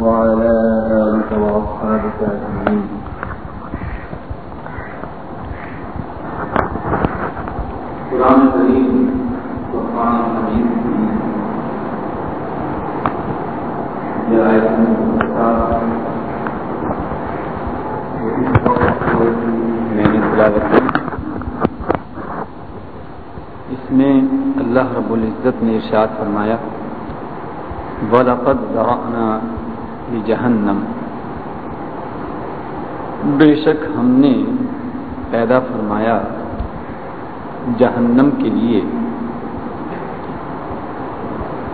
وعلى آلك وأصحابك أجمعين. قرآن کریم، قرآن حمید یہ آیت میں نے تلاوت کی۔ اس میں اللہ رب العزت نے ارشاد فرمایا، وَلَقَدْ ذَرَعْنَا لِجَهَنَّمْ بے شک ہم نے پیدا فرمایا جہنم کے لیے۔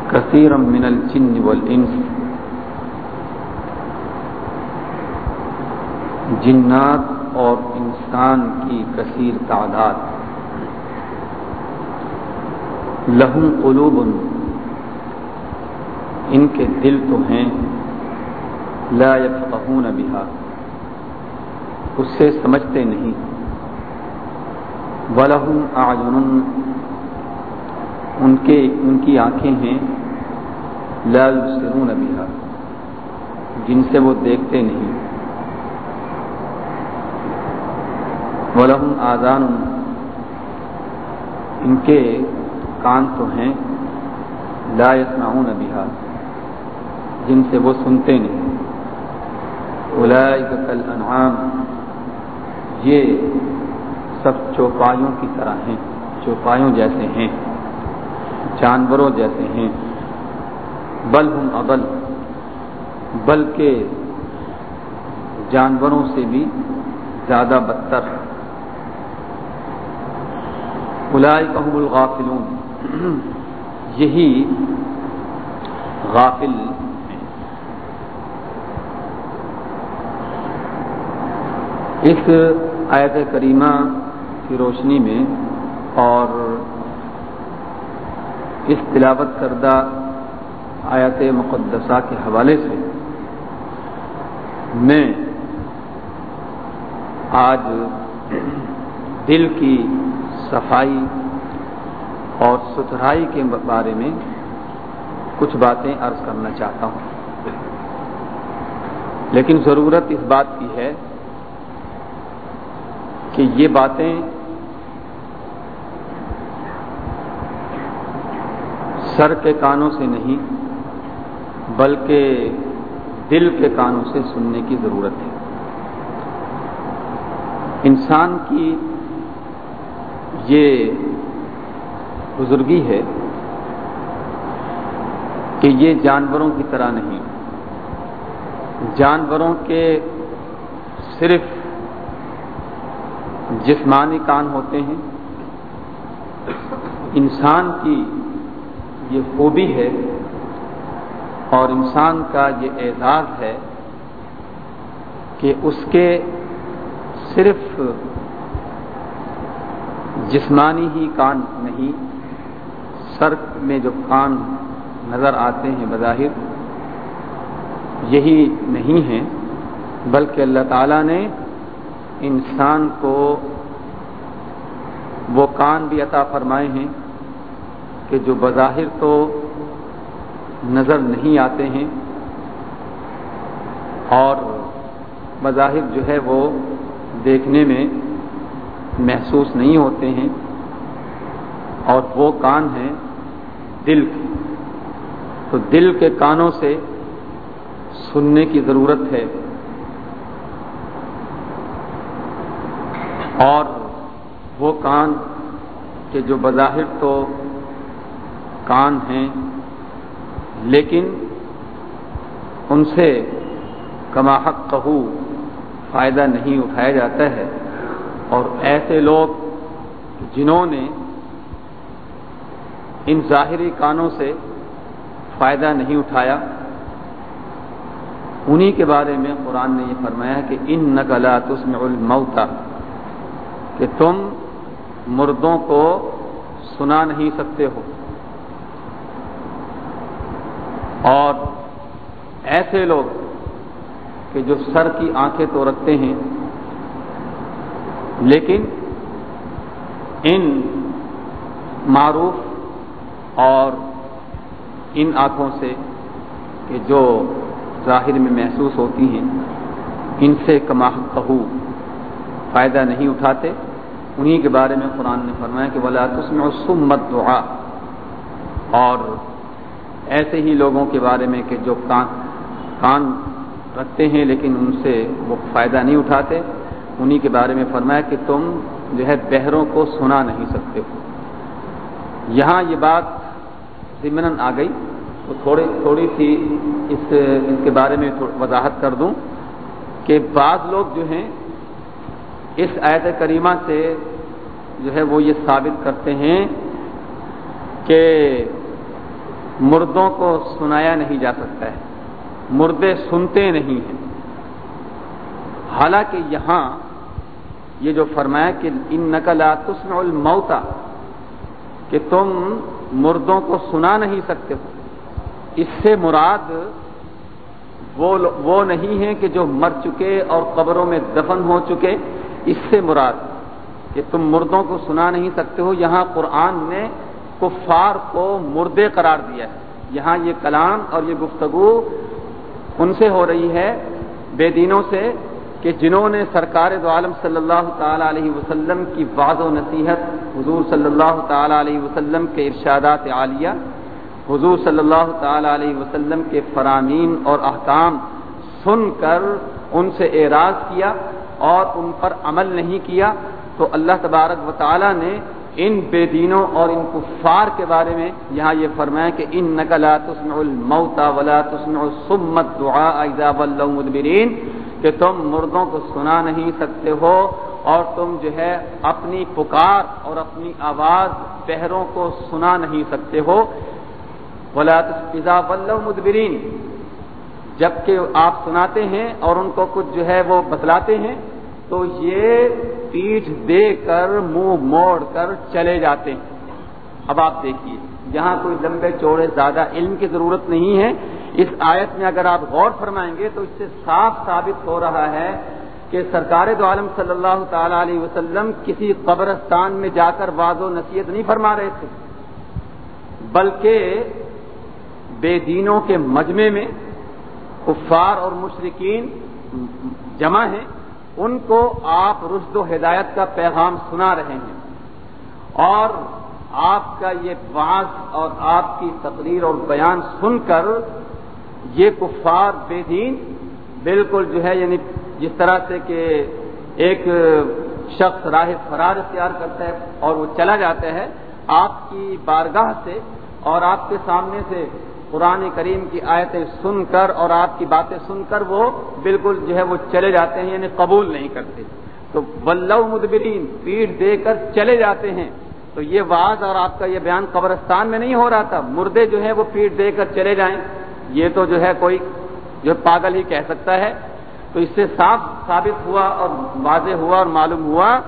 کثیر من الجن والانس۔ جنات اور انسان کی کثیر تعداد۔ لہم قلوب۔ ان کے دل تو ہیں۔ لا يفقهون بها۔ اس سے سمجھتے نہیں۔ ولہم اعین ان کے، ان کی آنکھیں ہیں۔ لا یبصرون بها۔ جن سے وہ دیکھتے نہیں۔ ولہم آذان۔ ان کے کان تو ہیں۔ لا يسمعون بها۔ جن سے وہ سنتے نہیں۔ اولئک کالانعام، یہ سب چوپایوں کی طرح ہیں، چوپایوں جیسے ہیں، جانوروں جیسے ہیں، بل ہم ابل بلکہ جانوروں سے بھی زیادہ بدتر۔ الائی کہم الغافلون، یہی غافل اس آیت کریمہ کی روشنی میں اور اس تلاوت کردہ آیت مقدسہ کے حوالے سے میں آج دل کی صفائی اور ستھرائی کے بارے میں کچھ باتیں عرض کرنا چاہتا ہوں لیکن ضرورت اس بات کی ہے کہ یہ باتیں سر کے کانوں سے نہیں بلکہ دل کے کانوں سے سننے کی ضرورت ہے۔ انسان کی یہ بزرگی ہے کہ یہ جانوروں کی طرح نہیں، جانوروں کے صرف جسمانی کان ہوتے ہیں۔ انسان کی یہ خوبی ہے اور انسان کا یہ اعزاز ہے کہ اس کے صرف جسمانی ہی کان نہیں، سر میں جو کان نظر آتے ہیں بظاہر، یہی نہیں ہیں، بلکہ اللہ تعالیٰ نے انسان کو وہ کان بھی عطا فرمائے ہیں کہ جو بظاہر تو نظر نہیں آتے ہیں اور بظاہر جو ہے وہ دیکھنے میں محسوس نہیں ہوتے ہیں اور وہ کان ہیں دل کے۔ تو دل کے کانوں سے سننے کی ضرورت ہے۔ اور وہ کان کہ جو بظاہر تو کان ہیں، لیکن ان سے کما حق کہو فائدہ نہیں اٹھایا جاتا ہے۔ اور ایسے لوگ جنہوں نے ان ظاہری کانوں سے فائدہ نہیں اٹھایا، انہی کے بارے میں قرآن نے یہ فرمایا کہ ان نقلات اس میں الموتا کہ تم مردوں کو سنا نہیں سکتے ہو۔ اور ایسے لوگ کہ جو سر کی آنکھیں تو رکھتے ہیں، لیکن ان معروف اور ان آنکھوں سے کہ جو ظاہر میں محسوس ہوتی ہیں، ان سے کما کہو فائدہ نہیں اٹھاتے، انہی کے بارے میں قرآن نے فرمایا کہ ولا تسم و سمت دعا اور ایسے ہی لوگوں کے بارے میں کہ جو کان کان رکھتے ہیں لیکن ان سے وہ فائدہ نہیں اٹھاتے، انہی کے بارے میں فرمایا کہ تم جو ہے بہروں کو سنا نہیں سکتے۔ ہو یہاں یہ بات ضمن آ گئی، تو تھوڑی تھوڑی سی اس اس کے بارے میں وضاحت کر دوں کہ بعض لوگ جو ہیں اس آیت کریمہ سے جو ہے وہ یہ ثابت کرتے ہیں کہ مردوں کو سنایا نہیں جا سکتا ہے۔ مردے سنتے نہیں ہیں۔ حالانکہ یہاں یہ جو فرمایا کہ ان نقلا تسن الموتا کہ تم مردوں کو سنا نہیں سکتے ہو۔ اس سے مراد وہ وہ نہیں ہیں کہ جو مر چکے اور قبروں میں دفن ہو چکے۔ اس سے مراد کہ تم مردوں کو سنا نہیں سکتے ہو، یہاں قرآن نے کفار کو مردے قرار دیا ہے۔ یہاں یہ کلام اور یہ گفتگو ان سے ہو رہی ہے، بے دینوں سے، کہ جنہوں نے سرکار دو عالم صلی اللہ تعالیٰ علیہ وسلم کی بعض و نصیحت، حضور صلی اللہ تعالیٰ علیہ وسلم کے ارشادات عالیہ، حضور صلی اللہ تعالیٰ علیہ وسلم کے فرامین اور احکام سن کر ان سے اعراض کیا۔ اور ان پر عمل نہیں کیا تو اللہ تبارک و تعالیٰ نے ان بے دینوں اور ان کفار کے بارے میں یہاں یہ فرمایا کہ ان نقلا تسم الموتا ولا تسم السمت دعا اجزاب اللہ کہ تم مردوں کو سنا نہیں سکتے ہو اور تم جو ہے اپنی پکار اور اپنی آواز پہروں کو سنا نہیں سکتے ہو۔ ولا اجزاب اللہ مدبرین جبکہ آپ سناتے ہیں اور ان کو کچھ جو ہے وہ بتلاتے ہیں، تو یہ پیٹھ دے کر منہ موڑ کر چلے جاتے ہیں۔ اب آپ دیکھیے، یہاں کوئی لمبے چوڑے زیادہ علم کی ضرورت نہیں ہے۔ اس آیت میں اگر آپ غور فرمائیں گے تو اس سے صاف ثابت ہو رہا ہے کہ سرکار دو عالم صلی اللہ تعالی علیہ وسلم کسی قبرستان میں جا کر واض و نصیحت نہیں فرما رہے تھے، بلکہ بے دینوں کے مجمے میں کفار اور مشرقین جمع ہیں، ان کو آپ رشد و ہدایت کا پیغام سنا رہے ہیں۔ اور آپ کا یہ بعض اور آپ کی تقریر اور بیان سن کر یہ کفار بے دین بالکل جو ہے یعنی جس طرح سے کہ ایک شخص راہ فرار اختیار کرتا ہے اور وہ چلا جاتا ہے، آپ کی بارگاہ سے اور آپ کے سامنے سے قرآن کریم کی آیتیں سن کر اور آپ کی باتیں سن کر وہ بالکل جو ہے وہ چلے جاتے ہیں یعنی قبول نہیں کرتے۔ تو ولو مدبرین پیٹ دے کر چلے جاتے ہیں۔ تو یہ واض اور آپ کا یہ بیان قبرستان میں نہیں ہو رہا تھا۔ مردے جو ہے وہ پیٹ دے کر چلے جائیں۔ یہ تو جو ہے کوئی جو پاگل ہی کہہ سکتا ہے۔ تو اس سے صاف ثابت ہوا اور واضح ہوا اور معلوم ہوا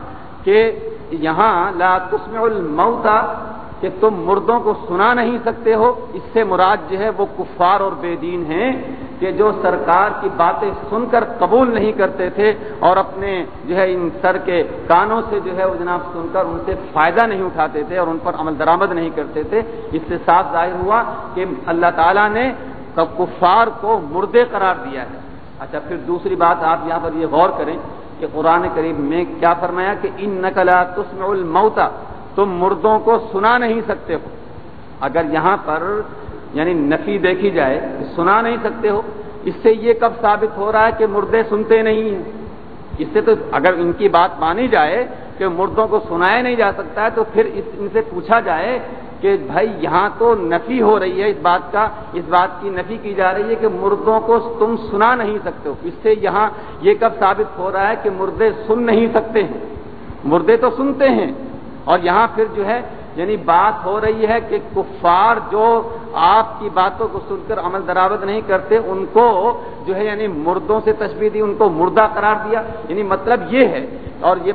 کہ یہاں لا تسمع الموتا کہ تم مردوں کو سنا نہیں سکتے ہو، اس سے مراد جو ہے وہ کفار اور بے دین ہیں کہ جو سرکار کی باتیں سن کر قبول نہیں کرتے تھے اور اپنے جو ہے ان سر کے کانوں سے جو ہے وہ جناب سن کر ان سے فائدہ نہیں اٹھاتے تھے اور ان پر عمل درآمد نہیں کرتے تھے۔ اس سے صاف ظاہر ہوا کہ اللہ تعالیٰ نے کفار کو مردے قرار دیا ہے۔ اچھا پھر دوسری بات آپ یہاں پر یہ غور کریں کہ قرآن قریب میں کیا فرمایا کہ ان نقلا تسم الموتا تم مردوں کو سنا نہیں سکتے ہو۔ اگر یہاں پر یعنی نفی دیکھی جائے سنا نہیں سکتے ہو، اس سے یہ کب ثابت ہو رہا ہے کہ مردے سنتے نہیں ہیں؟ اس سے تو اگر ان کی بات مانی جائے کہ مردوں کو سنایا نہیں جا سکتا ہے، تو پھر اس ان سے پوچھا جائے کہ بھائی یہاں تو نفی ہو رہی ہے، اس بات کا، اس بات کی نفی کی جا رہی ہے کہ مردوں کو تم سنا نہیں سکتے ہو۔ اس سے یہاں یہ کب ثابت ہو رہا ہے کہ مردے سن نہیں سکتے ہیں؟ مردے تو سنتے ہیں۔ اور یہاں پھر جو ہے یعنی بات ہو رہی ہے کہ کفار جو آپ کی باتوں کو سن کر عمل درآمد نہیں کرتے، ان کو جو ہے یعنی مردوں سے تشبیح دی، ان کو مردہ قرار دیا۔ یعنی مطلب یہ ہے، اور یہ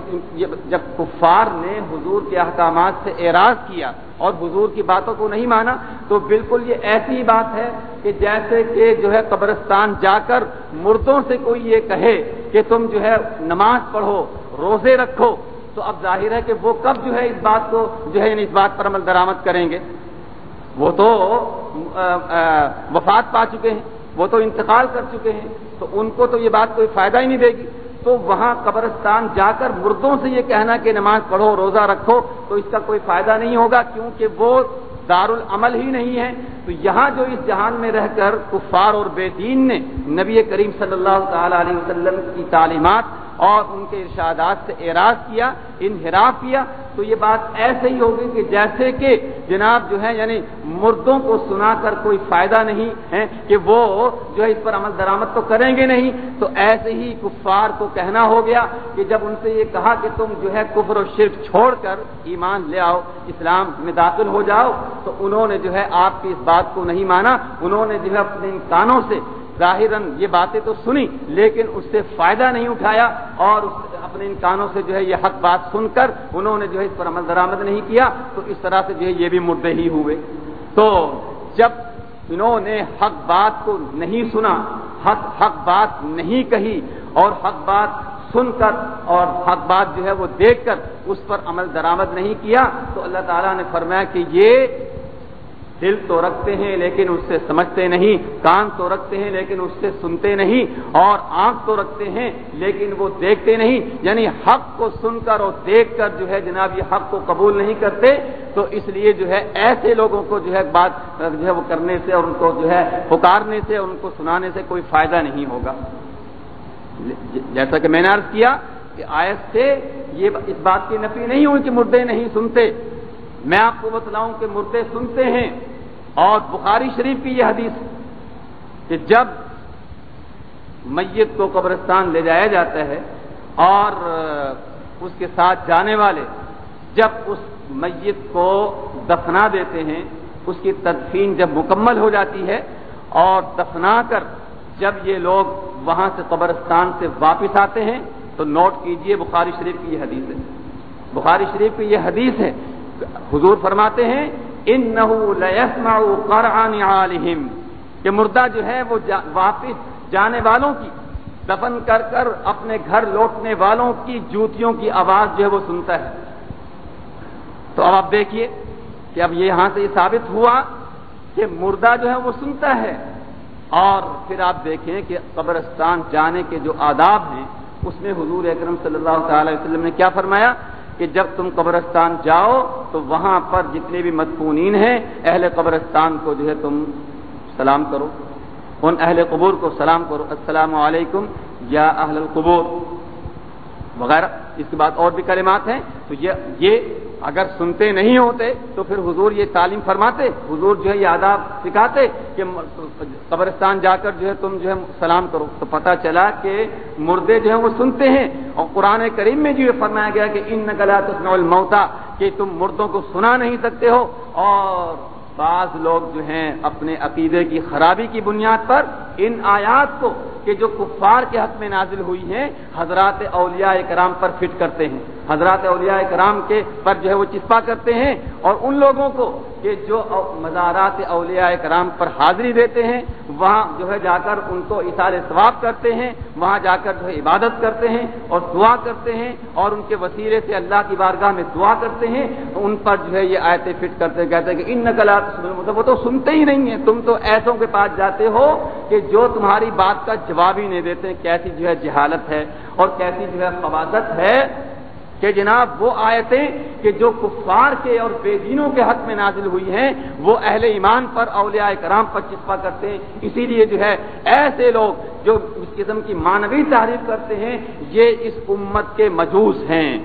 جب کفار نے حضور کے احکامات سے اعراض کیا اور حضور کی باتوں کو نہیں مانا، تو بالکل یہ ایسی بات ہے کہ جیسے کہ جو ہے قبرستان جا کر مردوں سے کوئی یہ کہے کہ تم جو ہے نماز پڑھو، روزے رکھو تو اب ظاہر ہے کہ وہ کب جو ہے اس بات کو جو ہے یعنی اس بات پر عمل درآمد کریں گے۔ وہ تو وفات پا چکے ہیں، وہ تو انتقال کر چکے ہیں، تو ان کو تو یہ بات کوئی فائدہ ہی نہیں دے گی۔ تو وہاں قبرستان جا کر مردوں سے یہ کہنا کہ نماز پڑھو، روزہ رکھو، تو اس کا کوئی فائدہ نہیں ہوگا کیونکہ وہ دار العمل ہی نہیں ہے تو یہاں جو اس جہان میں رہ کر کفار اور بے دین نے نبی کریم صلی اللہ تعالی علیہ وسلم کی تعلیمات اور ان کے ارشادات سے اعراض کیا، انحراف کیا، تو یہ بات ایسے ہی ہوگی کہ جیسے کہ جناب جو ہے یعنی مردوں کو سنا کر کوئی فائدہ نہیں ہے کہ وہ جو ہے اس پر عمل درآمد تو کریں گے نہیں، تو ایسے ہی کفار کو کہنا ہو گیا کہ جب ان سے یہ کہا کہ تم جو ہے کفر و شرک چھوڑ کر ایمان لے آؤ، اسلام میں داخل ہو جاؤ، تو انہوں نے جو ہے آپ کی اس بات کو نہیں مانا، انہوں نے جو ہے اپنے کانوں سے ظاہر یہ باتیں تو سنی، لیکن اس سے فائدہ نہیں اٹھایا اور اپنے ان کانوں سے جو ہے یہ حق بات سن کر انہوں نے جو ہے اس پر عمل درآمد نہیں کیا، تو اس طرح سے جو ہے یہ بھی مردے ہی ہوئے۔ تو جب انہوں نے حق بات کو نہیں سنا، حق حق بات نہیں کہی اور حق بات سن کر اور حق بات جو ہے وہ دیکھ کر اس پر عمل درآمد نہیں کیا، تو اللہ تعالیٰ نے فرمایا کہ یہ دل تو رکھتے ہیں لیکن اس سے سمجھتے نہیں، کان تو رکھتے ہیں لیکن اس سے سنتے نہیں، اور آنکھ تو رکھتے ہیں لیکن وہ دیکھتے نہیں۔ یعنی حق کو سن کر اور دیکھ کر جو ہے جناب یہ حق کو قبول نہیں کرتے، تو اس لیے جو ہے ایسے لوگوں کو جو ہے بات جو ہے وہ کرنے سے اور ان کو جو ہے پکارنے سے اور ان کو سنانے سے کوئی فائدہ نہیں ہوگا۔ جیسا کہ میں نے عرض کیا کہ آیت سے یہ اس بات کی نفی نہیں ہوئی کہ مردے نہیں سنتے۔ میں آپ کو بتلاؤں کہ مردے سنتے ہیں۔ اور بخاری شریف کی یہ حدیث کہ جب میت کو قبرستان لے جایا جاتا ہے اور اس کے ساتھ جانے والے جب اس میت کو دفنا دیتے ہیں، اس کی تدفین جب مکمل ہو جاتی ہے اور دفنا کر جب یہ لوگ وہاں سے قبرستان سے واپس آتے ہیں، تو نوٹ کیجیے بخاری شریف کی یہ حدیث ہے۔ بخاری شریف کی یہ حدیث ہے، حضور فرماتے ہیں کہ مردہ جو ہے وہ جا واپس جانے والوں کی دفن کر کر اپنے گھر لوٹنے والوں کی جوتیوں کی آواز جو ہے وہ سنتا ہے۔ تو اب آپ دیکھیے کہ اب یہ یہاں سے یہ ثابت ہوا کہ مردہ جو ہے وہ سنتا ہے اور پھر آپ دیکھیں کہ قبرستان جانے کے جو آداب ہیں، اس میں حضور اکرم صلی اللہ تعالی وسلم نے کیا فرمایا؟ کہ جب تم قبرستان جاؤ تو وہاں پر جتنے بھی مدفونین ہیں، اہل قبرستان کو جو ہے تم سلام کرو۔ ان اہل قبور کو سلام کرو۔ السلام علیکم یا اہل القبور۔ وغیرہ، اس کے بعد اور بھی کلمات ہیں۔ تو یہ اگر سنتے نہیں ہوتے تو پھر حضور یہ تعلیم فرماتے، حضور جو ہے یہ آداب سکھاتے کہ قبرستان جا کر جو ہے تم جو ہے سلام کرو۔ تو پتہ چلا کہ مردے جو ہیں وہ سنتے ہیں۔ اور قرآن کریم میں جو یہ فرمایا گیا کہ ان نقلا الموتا کہ تم مردوں کو سنا نہیں سکتے ہو۔ اور بعض لوگ جو ہیں اپنے عقیدے کی خرابی کی بنیاد پر ان آیات کو کہ جو کفار کے حق میں نازل ہوئی ہیں، حضرات اولیاء کرام پر فٹ کرتے ہیں۔ حضرات اولیاء کرام کے پر جو ہے وہ چسپا کرتے ہیں اور ان لوگوں کو کہ جو مزارات اولیاء کرام پر حاضری دیتے ہیں، وہاں جو ہے جا کر ان کو اشار ثواب کرتے ہیں، وہاں جا کر جو ہے عبادت کرتے ہیں اور دعا کرتے ہیں اور ان کے وسیلے سے اللہ کی بارگاہ میں دعا کرتے ہیں ان پر جو ہے یہ آیتیں فٹ کرتے کہتے ہیں کہ ان نقلات مطلب وہ تو سنتے ہی نہیں ہیں، تم تو ایسوں کے پاس جاتے ہو کہ جو تمہاری بات کا جواب ہی نہیں دیتے، کیسی جو ہے جہالت ہے اور کیسی جو ہے خواتت ہے کہ جناب وہ آیتیں کہ جو کفار کے اور بے دینوں کے حق میں نازل ہوئی ہیں، وہ اہل ایمان پر اولیاء کرام پر چسپا کرتے ہیں۔ اسی لیے جو ہے، ایسے لوگ جو اس قسم کی مانوی تعریف کرتے ہیں، یہ اس امت کے مجوس ہیں۔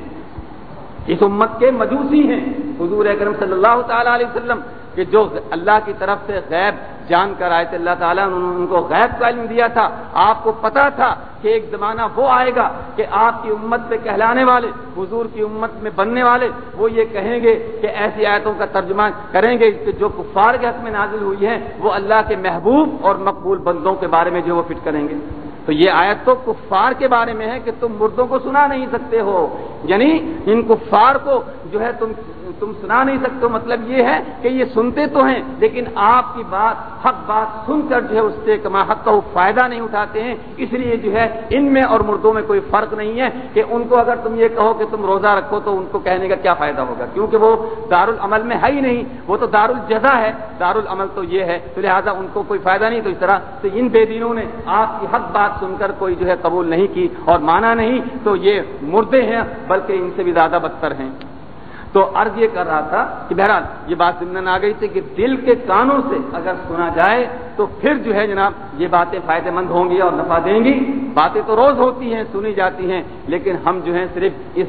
اس امت کے مجوسی ہیں۔ حضور اکرم صلی اللہ تعالی علیہ وسلم کہ جو اللہ کی طرف سے غیب جان کر آئے تھے، اللہ تعالیٰ نے ان کو غیب کا علم دیا تھا۔ آپ کو پتا تھا کہ ایک زمانہ وہ آئے گا کہ آپ کی امت پہ کہلانے والے، حضور کی امت میں بننے والے، وہ یہ کہیں گے کہ ایسی آیتوں کا ترجمہ کریں گے کہ جو کفار کے حق میں نازل ہوئی ہیں، وہ اللہ کے محبوب اور مقبول بندوں کے بارے میں جو وہ فٹ کریں گے۔ تو یہ آیت تو کفار کے بارے میں ہے کہ تم مردوں کو سنا نہیں سکتے ہو۔ یعنی ان کفار کو جو ہے تم تم سنا نہیں سکتے مطلب یہ ہے کہ یہ سنتے تو ہیں، لیکن آپ کی بات، حق بات سن کر جو ہے اس سے کما حق کا وہ فائدہ نہیں اٹھاتے ہیں۔ اس لیے جو ہے ان میں اور مردوں میں کوئی فرق نہیں ہے کہ ان کو اگر تم یہ کہو کہ تم روزہ رکھو تو ان کو کہنے کا کیا فائدہ ہوگا؟ کیونکہ وہ دار العمل میں ہے ہی نہیں، وہ تو دارالجزا ہے۔ دار العمل تو یہ ہے، تو لہٰذا ان کو کوئی فائدہ نہیں۔ تو اس طرح تو ان بے دینوں نے آپ کی حق بات سن کر کوئی جو ہے قبول نہیں کی اور مانا نہیں۔ تو یہ مردے ہیں، بلکہ ان سے بھی زیادہ بدتر ہیں۔ تو عرض یہ کر رہا تھا کہ بہرحال یہ بات ضمن آ گئی تھی کہ دل کے کانوں سے اگر سنا جائے تو پھر جو ہے جناب یہ باتیں فائدے مند ہوں گی اور نفع دیں گی۔ باتیں تو روز ہوتی ہیں، سنی جاتی ہیں، لیکن ہم جو ہے صرف اس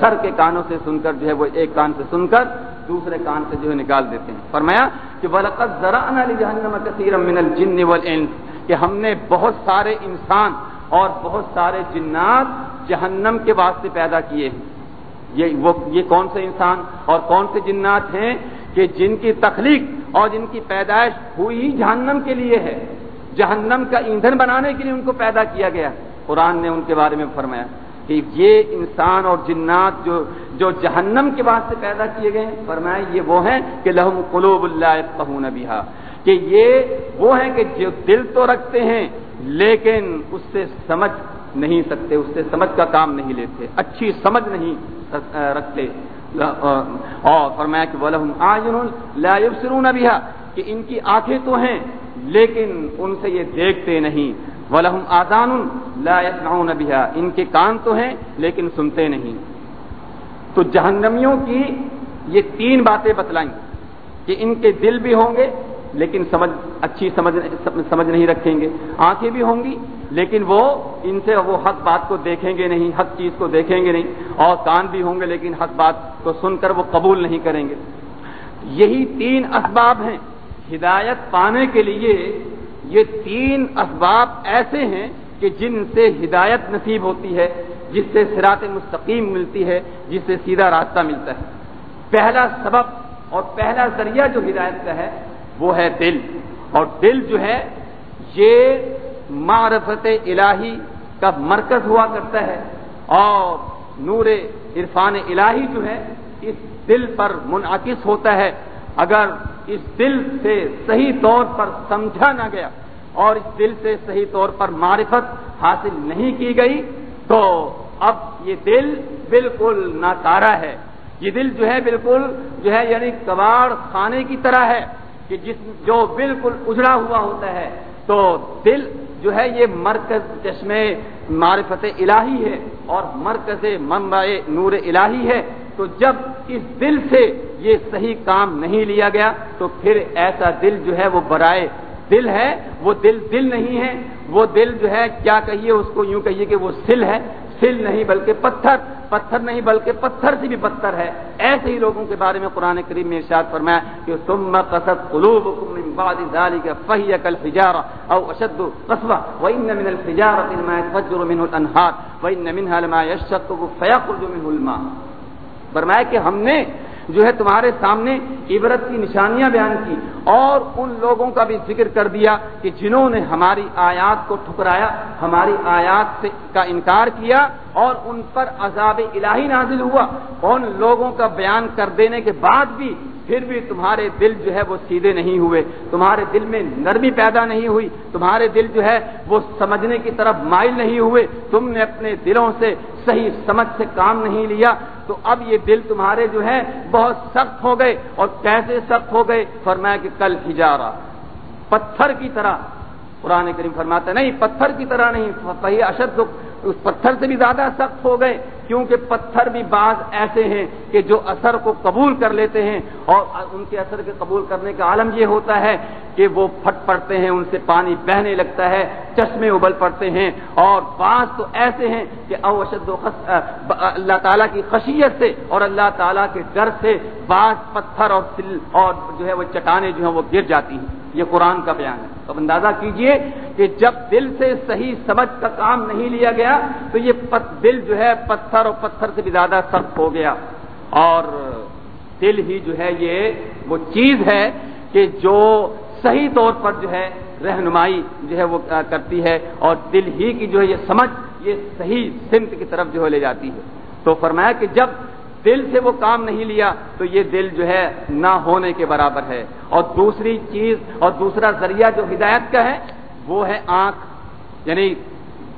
سر کے کانوں سے سن کر جو ہے وہ ایک کان سے سن کر دوسرے کان سے جو ہے نکال دیتے ہیں۔ فرمایا کہ ولقت ذرا جہنم کثیر من الجن والانس کہ ہم نے بہت سارے انسان اور بہت سارے جنات جہنم کے واسطے پیدا کیے ہیں۔ یہ وہ یہ کون سے انسان اور کون سے جنات ہیں کہ جن کی تخلیق اور جن کی پیدائش ہوئی ہی جہنم کے لیے ہے۔ جہنم کا ایندھن بنانے کے لیے ان کو پیدا کیا گیا۔ قرآن نے ان کے بارے میں فرمایا کہ یہ انسان اور جنات جو جو جہنم کے واسطے پیدا کیے گئے فرمایا یہ وہ ہیں کہ لہم قلوب اللہ پہن بہا۔ کہ یہ وہ ہیں کہ جو دل تو رکھتے ہیں، لیکن اس سے سمجھ نہیں سکتے، اس سے سمجھ کا کام نہیں لیتے، اچھی سمجھ نہیں رکھتے۔ اور فرمایا کہ ولہم آجن لا یبصرون بها، کہ ان کی آنکھیں تو ہیں، لیکن ان سے یہ دیکھتے نہیں۔ ولہم آذان لا يسمعون بها، ان کے کان تو ہیں، لیکن سنتے نہیں۔ تو جہنمیوں کی یہ تین باتیں بتلائیں کہ ان کے دل بھی ہوں گے لیکن سمجھ، اچھی سمجھ سمجھ نہیں رکھیں گے۔ آنکھیں بھی ہوں گی، لیکن وہ ان سے وہ حق بات کو دیکھیں گے نہیں، حق چیز کو دیکھیں گے نہیں، اور کان بھی ہوں گے، لیکن حق بات کو سن کر وہ قبول نہیں کریں گے۔ یہی تین اسباب ہیں۔ ہدایت پانے کے لیے یہ تین اسباب ایسے ہیں کہ جن سے ہدایت نصیب ہوتی ہے، جس سے سرات مستقیم ملتی ہے، جس سے سیدھا راستہ ملتا ہے۔ پہلا سبب اور پہلا ذریعہ جو ہدایت کا ہے وہ ہے دل۔ اور دل جو ہے، یہ معرفت الہی کا مرکز ہوا کرتا ہے۔ اور نور عرفان الہی جو ہے، اس دل پر منعقد ہوتا ہے۔ اگر اس دل سے صحیح طور پر سمجھا نہ گیا اور اس دل سے صحیح طور پر معرفت حاصل نہیں کی گئی، تو اب یہ دل بالکل ناکارا ہے۔ یہ دل جو ہے، بالکل جو ہے یعنی کباڑ خانے کی طرح ہے۔ کہ جس جو بالکل اجڑا ہوا ہوتا ہے، تو دل جو ہے یہ مرکز چشم معرفت الہی ہے اور مرکز منبع نور الہی ہے۔ تو جب اس دل سے یہ صحیح کام نہیں لیا گیا، تو پھر ایسا دل جو ہے وہ برائے دل ہے۔ وہ دل دل نہیں ہے۔ وہ دل جو ہے، کیا کہیے اس کو یوں کہیے کہ وہ سل ہے۔ سل نہیں بلکہ پتھر پتھر نہیں بلکہ پتھر سے بھی پتھر ہے۔ ایسے ہی لوگوں کے بارے میں قرآن کریم میں ارشاد فرمایا کہ ثم قصد قلوبكم من بعد ذلك فهي كالحجاره او اشد قسوه وان من الحجاره ما يتفجر منه الانهار وان منها لما يشقق فيخرج منه الماء۔ فرمایا کہ ہم نے جو ہے تمہارے سامنے عبرت کی نشانیاں بیان کی اور ان لوگوں کا بھی ذکر کر دیا کہ جنہوں نے ہماری آیات کو ٹھکرایا، ہماری آیات سے کا انکار کیا اور ان پر عذاب الہی نازل ہوا۔ ان لوگوں کا بیان کر دینے کے بعد بھی پھر بھی تمہارے دل جو ہے وہ سیدھے نہیں ہوئے۔ تمہارے دل میں نرمی پیدا نہیں ہوئی۔ تمہارے دل جو ہے وہ سمجھنے کی طرف مائل نہیں ہوئے۔ تم نے اپنے دلوں سے صحیح سمجھ سے کام نہیں لیا۔ تو اب یہ دل تمہارے جو ہے بہت سخت ہو گئے اور کیسے سخت ہو گئے؟ فرمایا کہ کل ہجارا پتھر کی طرح۔ قرآن کریم فرماتا نہیں، پتھر کی طرح نہیں اشد اس پتھر سے بھی زیادہ سخت ہو گئے۔ کیونکہ پتھر بھی بعض ایسے ہیں کہ جو اثر کو قبول کر لیتے ہیں اور ان کے اثر کے قبول کرنے کا عالم یہ ہوتا ہے کہ وہ پھٹ پڑتے ہیں، ان سے پانی بہنے لگتا ہے، چشمے ابل پڑتے ہیں اور بعض تو ایسے ہیں کہ او اشد اللہ تعالیٰ کی خشیت سے اور اللہ تعالیٰ کے ڈر سے بعض پتھر اور سل اور جو ہے وہ چٹانیں جو ہیں وہ گر جاتی ہیں۔ یہ قرآن کا بیان ہے۔ تو اندازہ کیجیے کہ جب دل سے صحیح سمجھ کا کام نہیں لیا گیا تو یہ دل جو ہے پتھر پتھر اور پتھر سے بھی زیادہ سخت ہو گیا۔ اور دل ہی جو ہے یہ وہ چیز ہے کہ جو صحیح طور پر جو ہے رہنمائی جو ہے وہ کرتی ہے اور دل ہی کی جو ہے یہ سمجھ، یہ صحیح سمت کی طرف جو ہے لے جاتی ہے۔ تو فرمایا کہ جب دل سے وہ کام نہیں لیا تو یہ دل جو ہے نہ ہونے کے برابر ہے۔ اور دوسری چیز اور دوسرا ذریعہ جو ہدایت کا ہے وہ ہے آنکھ یعنی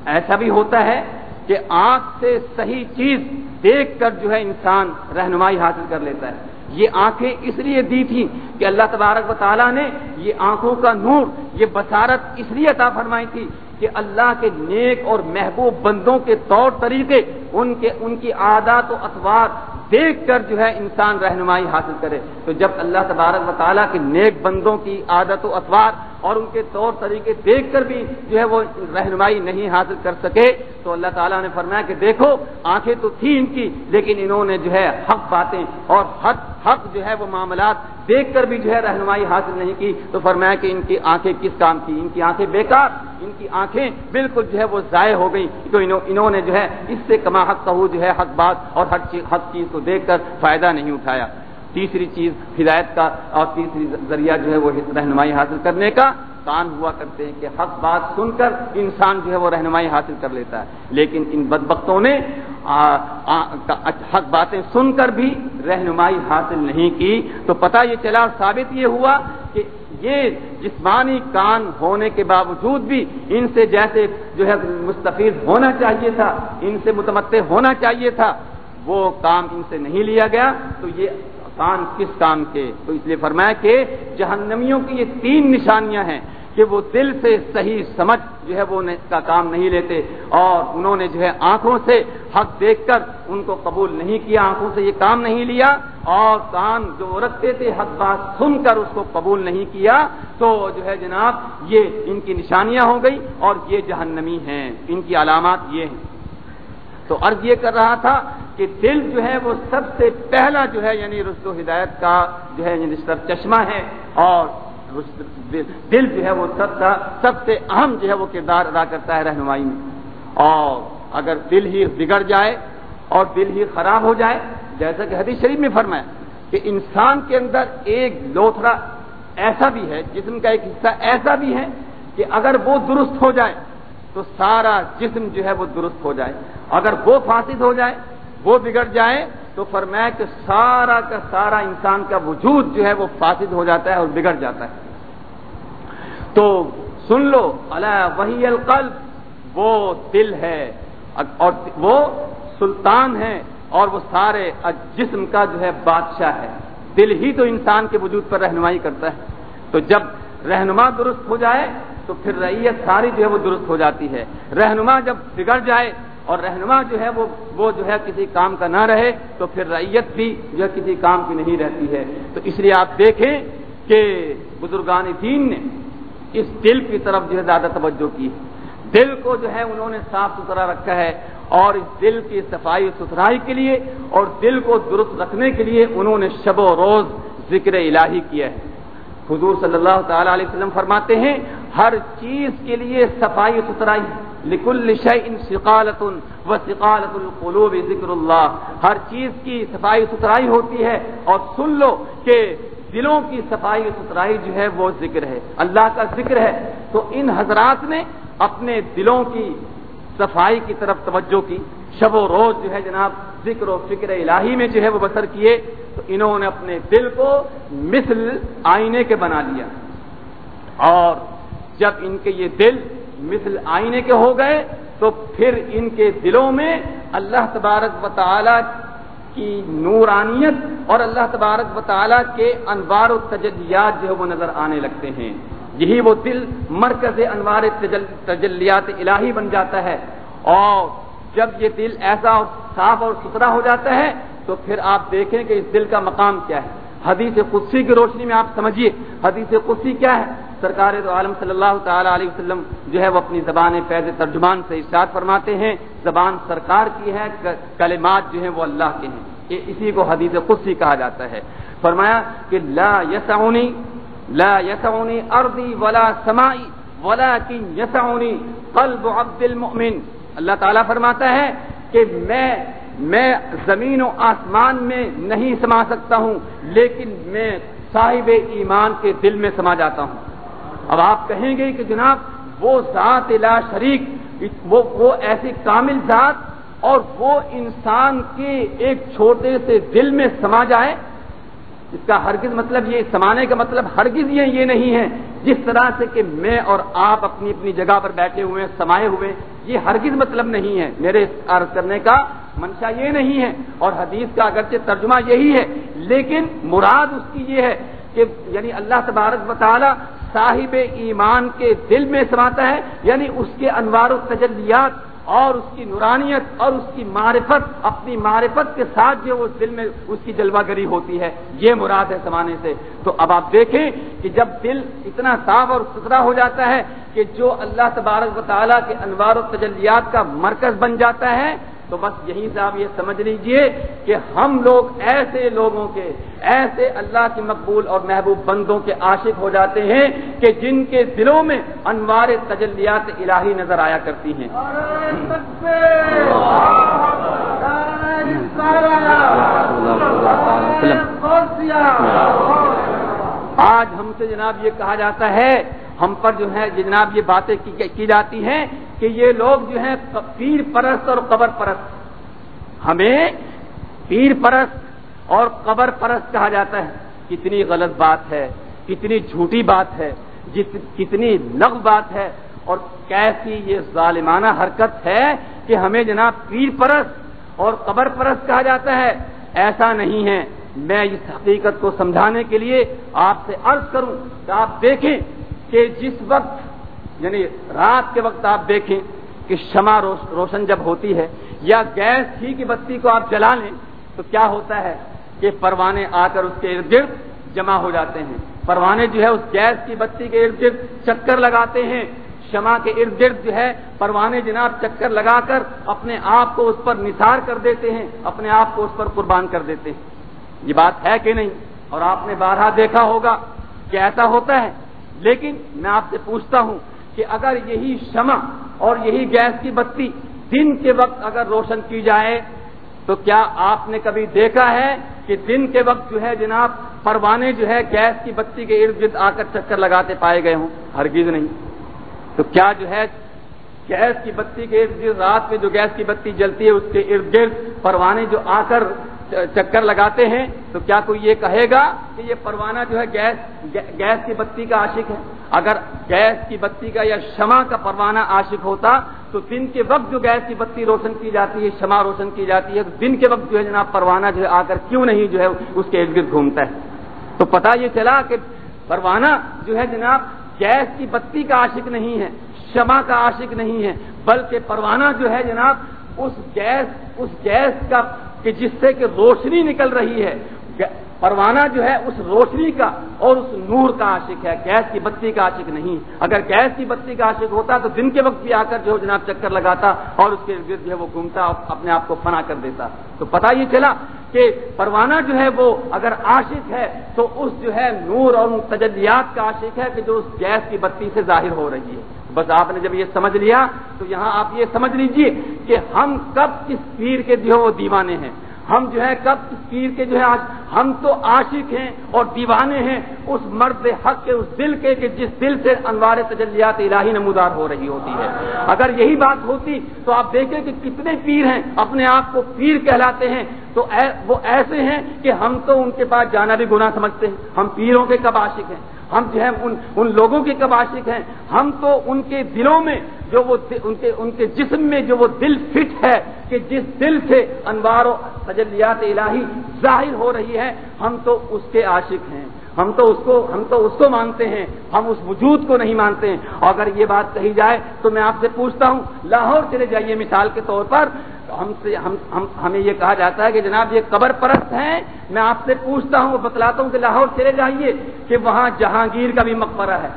ایسا بھی ہوتا ہے کہ آنکھ سے صحیح چیز دیکھ کر جو ہے انسان رہنمائی حاصل کر لیتا ہے۔ یہ آنکھیں اس لیے دی تھی کہ اللہ تبارک و تعالیٰ نے یہ آنکھوں کا نور، یہ بصارت اس لیے عطا فرمائی تھی کہ اللہ کے نیک اور محبوب بندوں کے طور طریقے، ان کے، ان کی عادات و اطوار دیکھ کر جو ہے انسان رہنمائی حاصل کرے۔ تو جب اللہ تبارک و تعالیٰ کے نیک بندوں کی عادت و اطوار اور ان کے طور طریقے دیکھ کر بھی جو ہے وہ رہنمائی نہیں حاصل کر سکے۔ تو اللہ تعالیٰ نے فرمایا کہ دیکھو، آنکھیں تو تھی ان کی، لیکن انہوں نے جو ہے حق باتیں اور حق حق جو ہے وہ معاملات دیکھ کر بھی جو ہے رہنمائی حاصل نہیں کی۔ تو فرمایا کہ ان کی آنکھیں کس کام کی؟ ان کی آنکھیں بیکار، ان کی آنکھیں بالکل جو ہے وہ ضائع ہو گئی تو انہوں نے جو ہے اس سے کما حق کہ جو ہے حق بات اور حق چیز کو دیکھ کر فائدہ نہیں اٹھایا۔ تیسری چیز ہدایت کا اور تیسری ذریعہ جو ہے وہ رہنمائی حاصل کرنے کا کان ہوا کرتے ہیں کہ حق بات سن کر انسان جو ہے وہ رہنمائی حاصل کر لیتا ہے۔ لیکن ان بدبختوں نے حق باتیں سن کر بھی رہنمائی حاصل نہیں کی۔ تو پتہ یہ چلا اور ثابت یہ ہوا کہ یہ جسمانی کان ہونے کے باوجود بھی ان سے جیسے جو ہے مستفید ہونا چاہیے تھا، ان سے متمتع ہونا چاہیے تھا، وہ کام ان سے نہیں لیا گیا۔ تو یہ کان کس کام کے؟ تو اس لیے فرمایا کہ جہنمیوں کی یہ تین نشانیاں ہیں کہ وہ دل سے صحیح سمجھ جو ہے وہ کا کام نہیں لیتے اور انہوں نے جو ہے آنکھوں سے حق دیکھ کر ان کو قبول نہیں کیا، آنکھوں سے یہ کام نہیں لیا اور کان جو رکھتے تھے حق بات سن کر اس کو قبول نہیں کیا، تو جو ہے جناب یہ ان کی نشانیاں ہو گئی اور یہ جہنمی ہیں۔ ان کی علامات یہ ہیں۔ تو عرض یہ کر رہا تھا کہ دل جو ہے وہ سب سے پہلا جو ہے یعنی رشد و ہدایت کا جو ہے یعنی سب چشمہ ہے اور دل جو ہے وہ سب کا سب سے اہم جو ہے وہ کردار ادا کرتا ہے رہنمائی میں۔ اور اگر دل ہی بگڑ جائے اور دل ہی خراب ہو جائے، جیسا کہ حدیث شریف میں فرمایا کہ انسان کے اندر ایک لوتھڑا ایسا بھی ہے، جسم کا ایک حصہ ایسا بھی ہے کہ اگر وہ درست ہو جائے تو سارا جسم جو ہے وہ درست ہو جائے۔ اگر وہ فاسد ہو جائے، وہ بگڑ جائے، تو فرمایا کہ سارا کا سارا انسان کا وجود جو ہے وہ فاسد ہو جاتا ہے اور بگڑ جاتا ہے۔ تو سن لو اللہ وہی القلب، وہ دل ہے۔ اور وہ سلطان ہے اور وہ سارے جسم کا جو ہے بادشاہ ہے۔ دل ہی تو انسان کے وجود پر رہنمائی کرتا ہے۔ تو جب رہنما درست ہو جائے تو پھر ریت ساری جو ہے وہ درست ہو جاتی ہے۔ رہنما جب بگڑ جائے اور رہنما جو ہے وہ وہ جو ہے کسی کام کا نہ رہے تو پھر ریت بھی جو ہے کسی کام کی نہیں رہتی ہے۔ تو اس لیے آپ دیکھیں کہ بزرگان دین نے اس دل کی طرف جو ہے زیادہ توجہ کی۔ دل کو جو ہے انہوں نے صاف ستھرا رکھا ہے اور اس دل کی صفائی ستھرائی کے لیے اور دل کو درست رکھنے کے لیے انہوں نے شب و روز ذکر الہی کیا ہے۔ حضور صلی اللہ تعالی علیہ وسلم فرماتے ہیں، ہر چیز کے لیے صفائی ستھرائی لکل سقالت و سقالت القلوب، ذکر اللہ۔ ہر چیز کی صفائی ستھرائی ہوتی ہے۔ اور سن لو کہ دلوں کی صفائی ستھرائی جو ہے، وہ ذکر ہے۔ اللہ کا ذکر ہے۔ تو ان حضرات نے اپنے دلوں کی صفائی کی طرف توجہ کی۔ شب و روز جو ہے جناب، ذکر و فکر الہی میں جو ہے، وہ بسر کیے۔ تو انہوں نے اپنے دل کو مثل آئینے کے بنا لیا۔ اور جب ان کے یہ دل مثل آئینے کے ہو گئے، تو پھر ان کے دلوں میں اللہ تبارک و تعالی کی نورانیت اور اللہ تبارک و تعالی کے انوار و تجلیات جو ہے وہ نظر آنے لگتے ہیں۔ یہی وہ دل مرکز انوار تجلیات الہی بن جاتا ہے۔ اور جب یہ دل ایسا صاف اور ستھرا ہو جاتا ہے تو پھر آپ دیکھیں کہ اس دل کا مقام کیا ہے۔ حدیث قدسی کی روشنی میں آپ سمجھیے۔ حدیث قدسی کیا ہے؟ سرکار تو عالم صلی اللہ تعالی علیہ وسلم جو ہے وہ اپنی زبان فیض ترجمان سے ارشاد فرماتے ہیں۔ زبان سرکار کی ہے کلمات جو ہیں وہ اللہ کے ہیں۔ یہ اسی کو حدیث قدسی کہا جاتا ہے۔ فرمایا کہ لا یسعونی لا یسعونی ارضی ولا سمائی ولا کی یسعونی قلب عبد المؤمن۔ اللہ تعالیٰ فرماتا ہے کہ میں میں زمین و آسمان میں نہیں سما سکتا ہوں، لیکن میں صاحب ایمان کے دل میں سما جاتا ہوں۔ اب آپ کہیں گے کہ جناب، وہ ذات لا شریک، وہ وہ ایسی کامل ذات اور وہ انسان کے ایک چھوٹے سے دل میں سما جائے، اس کا ہرگز مطلب یہ، سمانے کا مطلب ہرگز یہ یہ نہیں ہے۔ جس طرح سے کہ میں اور آپ اپنی اپنی جگہ پر بیٹھے ہوئے سمائے ہوئے یہ ہرگز مطلب نہیں ہے۔ میرے عرض کرنے کا منشا یہ نہیں ہے اور حدیث کا اگرچہ ترجمہ یہی ہے، لیکن مراد اس کی یہ ہے کہ یعنی اللہ تبارک تعالی صاحب ایمان کے دل میں سماتا ہے یعنی اس کے انوار و تجلیات اور اس کی نورانیت اور اس کی معرفت، اپنی معرفت کے ساتھ جو اس دل میں اس کی جلوہ گری ہوتی ہے، یہ مراد ہے زمانے سے۔ تو اب آپ دیکھیں کہ جب دل اتنا صاف اور ستھرا ہو جاتا ہے کہ جو اللہ تبارک و تعالیٰ کے انوار و تجلیات کا مرکز بن جاتا ہے تو بس یہیں سے آپ یہ سمجھ لیجیے کہ ہم لوگ ایسے لوگوں کے ایسے اللہ کی مقبول اور محبوب بندوں کے عاشق ہو جاتے ہیں کہ جن کے دلوں میں انوار تجلیات الہی نظر آیا کرتی ہیں۔ آج ہم سے جناب یہ کہا جاتا ہے ہم پر جو ہے جناب یہ باتیں کی جاتی ہیں کہ یہ لوگ جو ہیں پیر پرست اور قبر پرست. ہمیں پیر پرست اور قبر پرست کہا جاتا ہے. کتنی غلط بات ہے، کتنی جھوٹی بات ہے، جس، کتنی لغ بات ہے اور کیسی یہ ظالمانہ حرکت ہے کہ ہمیں جناب پیر پرست اور قبر پرست کہا جاتا ہے. ایسا نہیں ہے. میں اس حقیقت کو سمجھانے کے لیے آپ سے عرض کروں کہ آپ دیکھیں کہ جس وقت یعنی رات کے وقت آپ دیکھیں کہ شمع روشن جب ہوتی ہے یا گیس ہی کی بتی کو آپ جلا لیں تو کیا ہوتا ہے کہ پروانے آ کر اس کے ارد گرد جمع ہو جاتے ہیں۔ پروانے جو ہے اس گیس کی بتی کے ارد گرد چکر لگاتے ہیں۔ شمع کے ارد گرد جو ہے پروانے جناب چکر لگا کر اپنے آپ کو اس پر نثار کر دیتے ہیں، اپنے آپ کو اس پر قربان کر دیتے ہیں۔ یہ بات ہے کہ نہیں؟ اور آپ نے بارہ دیکھا ہوگا کہ ایسا ہوتا ہے لیکن میں آپ سے پوچھتا ہوں کہ اگر یہی شمع اور یہی گیس کی بتی دن کے وقت اگر روشن کی جائے، تو کیا آپ نے کبھی دیکھا ہے کہ دن کے وقت جو ہے جناب پروانے جو ہے گیس کی بتی کے ارد گرد آ کر چکر لگاتے پائے گئے ہوں؟ ہرگز نہیں۔ تو کیا جو ہے گیس کی بتی کے ارد گرد، رات میں جو گیس کی بتی جلتی ہے، اس کے ارد گرد پروانے جو آ کر چکر لگاتے ہیں، تو کیا کوئی یہ کہے گا کہ یہ پروانہ جو ہے گیس گیس کی بتی کا عاشق ہے؟ اگر گیس کی بتی کا یا شمع کا پروانہ عاشق ہوتا، تو دن کے وقت جو گیس کی بتی روشن کی جاتی ہے، شمع روشن کی جاتی ہے تو دن کے وقت جو ہے جناب پروانہ جو ہے آ کر کیوں نہیں جو ہے اس کے ارد گرد گھومتا ہے؟ تو پتا یہ چلا کہ پروانہ جو ہے جناب گیس کی بتی کا عاشق نہیں ہے، شمع کا عاشق نہیں ہے، بلکہ پروانہ جو ہے جناب اس گیس اس گیس کا کہ جس سے کہ روشنی نکل رہی ہے، پروانہ جو ہے اس روشنی کا اور اس نور کا عاشق ہے۔ گیس کی بتی کا عاشق نہیں۔ اگر گیس کی بتی کا عاشق ہوتا تو دن کے وقت بھی آ کر جو جناب چکر لگاتا اور اس کے گرد جو ہے وہ گھومتا، اپنے آپ کو فنا کر دیتا۔ تو پتا یہ چلا کہ پروانہ جو ہے وہ اگر عاشق ہے تو اس جو ہے نور اور تجلیات کا عاشق ہے کہ جو اس گیس کی بتی سے ظاہر ہو رہی ہے۔ بس آپ نے جب یہ سمجھ لیا تو یہاں آپ یہ سمجھ لیجیے کہ ہم کب کس پیر کے جو وہ دیوانے ہیں۔ ہم جو ہے کب کس پیر کے جو ہے ہم تو عاشق ہیں اور دیوانے ہیں۔ اس مرد حق کے، اس دل کے کہ جس دل سے انوار تجلیات الہی نمودار ہو رہی ہوتی ہے۔ اگر یہی بات ہوتی تو آپ دیکھیں کہ کتنے پیر ہیں۔ اپنے آپ کو پیر کہلاتے ہیں۔ تو وہ ایسے ہیں کہ ہم تو ان کے پاس جانا بھی گناہ سمجھتے ہیں۔ ہم پیروں کے کب عاشق ہیں۔ ہم جو ہے ان ان لوگوں کے کب عاشق ہیں؟ ہم تو ان کے دلوں میں جو وہ ان کے ان کے جسم میں جو وہ دل فٹ ہے کہ جس دل سے انوار و تجلیات الہی ظاہر ہو رہی ہے، ہم تو اس کے عاشق ہیں۔ ہم تو اس کو ہم تو اس کو مانتے ہیں۔ ہم اس وجود کو نہیں مانتے۔ ہیں اور اگر یہ بات کہی جائے تو میں آپ سے پوچھتا ہوں، لاہور چلے جائیے مثال کے طور پر۔ ہم سے ہم ہم ہمیں یہ کہا جاتا ہے کہ جناب یہ قبر پرست ہیں، میں آپ سے پوچھتا ہوں، بتلاتا ہوں کہ لاہور چلے جائیے کہ وہاں جہانگیر کا بھی مقبرہ ہے۔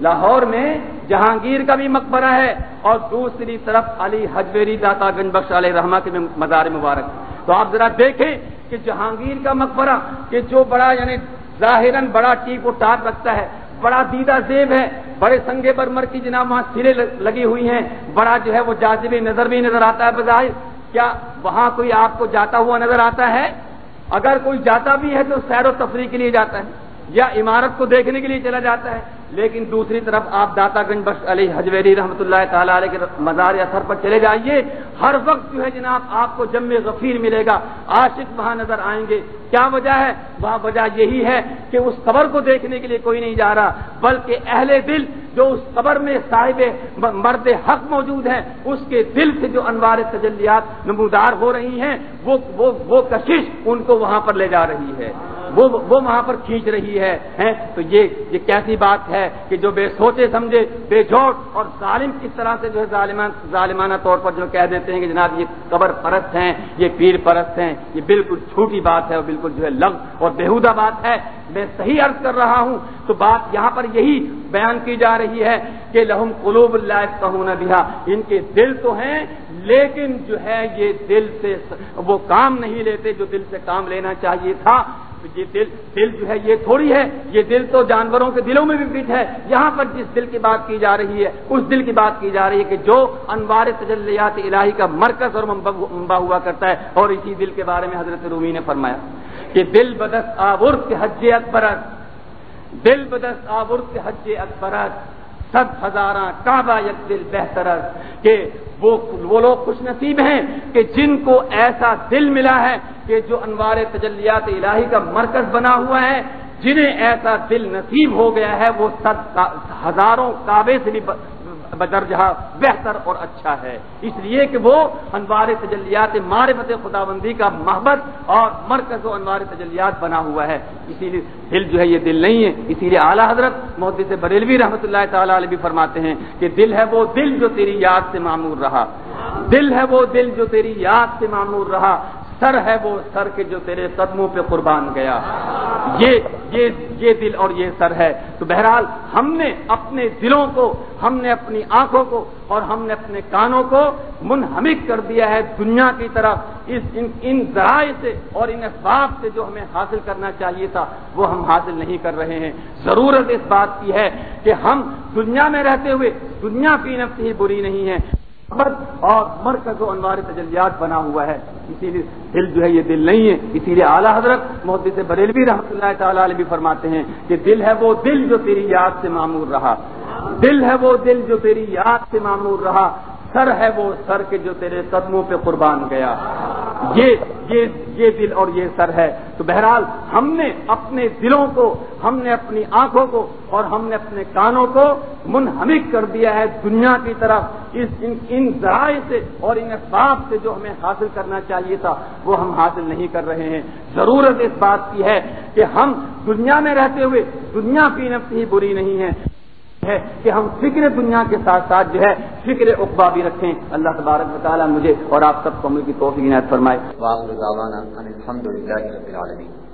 لاہور میں جہانگیر کا بھی مقبرہ ہے اور دوسری طرف علی حجویری داتا گنج بخش علیہ رحمہ کے مزار مبارک۔ تو آپ ذرا دیکھیں کہ جہانگیر کا مقبرہ کہ جو بڑا یعنی ظاہر بڑا ٹیپ و ٹاپ رکھتا ہے، بڑا دیدہ زیب ہے۔ بڑے سنگے برمر کی جناب وہاں سرے لگی ہوئی ہیں۔ بڑا جو ہے وہ جازب نظر بھی نظر آتا ہے بظاہر۔ کیا وہاں کوئی آپ کو جاتا ہوا نظر آتا ہے؟ اگر کوئی جاتا بھی ہے تو سیر و تفریح کے لیے جاتا ہے، یا عمارت کو دیکھنے کے لیے چلا جاتا ہے۔ لیکن دوسری طرف آپ داتا گنج بخش علی حجویری رحمۃ اللہ تعالیٰ علیہ کے مزار اثر پر چلے جائیے۔ ہر وقت جو ہے جناب آپ کو جم غفیر ملے گا۔ عاشق وہاں نظر آئیں گے۔ کیا وجہ ہے؟ وہاں وجہ یہی ہے کہ اس قبر کو دیکھنے کے لیے کوئی نہیں جا رہا، بلکہ اہل دل جو اس قبر میں صاحب مرد حق موجود ہیں اس کے دل سے جو انوار تجلیات نمودار ہو رہی ہیں وہ وہ, وہ کشش ان کو وہاں پر لے جا رہی ہے۔ وہ وہ وہاں پر کھینچ رہی ہے تو یہ یہ کیسی بات ہے کہ جو بے سوچے سمجھے، بے جوڑ اور ظالم کس طرح سے جو ہے ظالمان، ظالمانہ طور پر جو کہہ دیتے ہیں کہ جناب یہ قبر پرست ہیں، یہ پیر پرست ہیں، یہ بالکل چھوٹی بات ہے اور بالکل جو ہے لگ اور بےحدہ بات ہے، میں صحیح عرض کر رہا ہوں۔ تو بات یہاں پر یہی بیان کی جا رہی ہے کہ لہم قلوب اللہ کہوں بہا۔ ان کے دل تو ہیں، لیکن جو ہے یہ دل سے، وہ کام نہیں لیتے جو دل سے کام لینا چاہیے تھا۔ یہ دل دل جو ہے یہ تھوڑی ہے، یہ دل تو جانوروں کے دلوں میں بھی فٹ ہے، یہاں پر جس دل کی بات کی جا رہی ہے، اس دل کی بات کی جا رہی ہے کہ جو انوار تجلیات الہی کا مرکز اور ممبا ہوا کرتا ہے، اور اسی دل کے بارے میں حضرت رومی نے فرمایا کہ دل بدس آبرت کے حج اکبرت دل بدس آبرت کے حج اکبرت سب ہزارہ کعبہ یک دل بہتر کہ وہ وہ لوگ خوش نصیب ہیں کہ جن کو ایسا دل ملا ہے کہ جو انوار تجلیات الہی کا مرکز بنا ہوا ہے، جنہیں ایسا دل نصیب ہو گیا ہے، وہ سب ہزاروں کعبے سے بھی بدرجہ بہتر اور اچھا ہے۔ اس لیے کہ وہ انوار تجلیات معرفت خدا بندی کا محبت اور مرکز و انوار تجلیات بنا ہوا ہے۔ اسی لیے دل جو ہے یہ دل نہیں ہے۔ اسی لیے اعلیٰ حضرت محدود بریلوی رحمۃ اللہ تعالیٰ علیہ بھی فرماتے ہیں کہ دل ہے وہ دل جو تیری یاد سے معمور رہا۔ دل ہے وہ دل جو تیری یاد سے معمور رہا۔ سر ہے وہ سر کے جو تیرے قدموں پہ قربان گیا۔ یہ یہ یہ دل اور یہ سر ہے۔ تو بہرحال ہم نے اپنے دلوں کو، ہم نے اپنی آنکھوں کو اور ہم نے اپنے کانوں کو منہمک کر دیا ہے دنیا کی طرف۔ اس، ان ان ذرائع سے اور ان اسباب سے جو ہمیں حاصل کرنا چاہیے تھا، وہ ہم حاصل نہیں کر رہے ہیں۔ ضرورت اس بات کی ہے کہ ہم دنیا میں رہتے ہوئے دنیا کی نفس ہی بری نہیں ہے۔ اور مرکز و انوار تجلیات بنا ہوا ہے۔ اسی لیے دل جو ہے یہ دل نہیں ہے۔ اسی لیے اعلیٰ حضرت محدود سے بریلوی رحمۃ اللہ تعالیٰ علیہ بھی فرماتے ہیں کہ دل ہے وہ دل جو تیری یاد سے معمور رہا۔ دل ہے وہ دل جو تیری یاد سے معمور رہا۔ سر ہے وہ سر کے جو تیرے قدموں پہ قربان گیا۔ یہ یہ یہ دل اور یہ سر ہے۔ تو بہرحال ہم نے اپنے دلوں کو، ہم نے اپنی آنکھوں کو اور ہم نے اپنے کانوں کو منہمک کر دیا ہے دنیا کی طرف۔ اس، ان ان ذرائع سے اور ان اسباب سے جو ہمیں حاصل کرنا چاہیے تھا، وہ ہم حاصل نہیں کر رہے ہیں۔ ضرورت اس بات کی ہے کہ ہم دنیا میں رہتے ہوئے دنیا کی نفس ہی بری نہیں ہے۔ ہے کہ ہم فکر دنیا کے ساتھ ساتھ جو ہے فکر اقبا بھی رکھیں۔ اللہ تبارک تعالیٰ مجھے اور آپ سب کو ملک کی توفیق عنایت فرمائے۔ الحمد للہ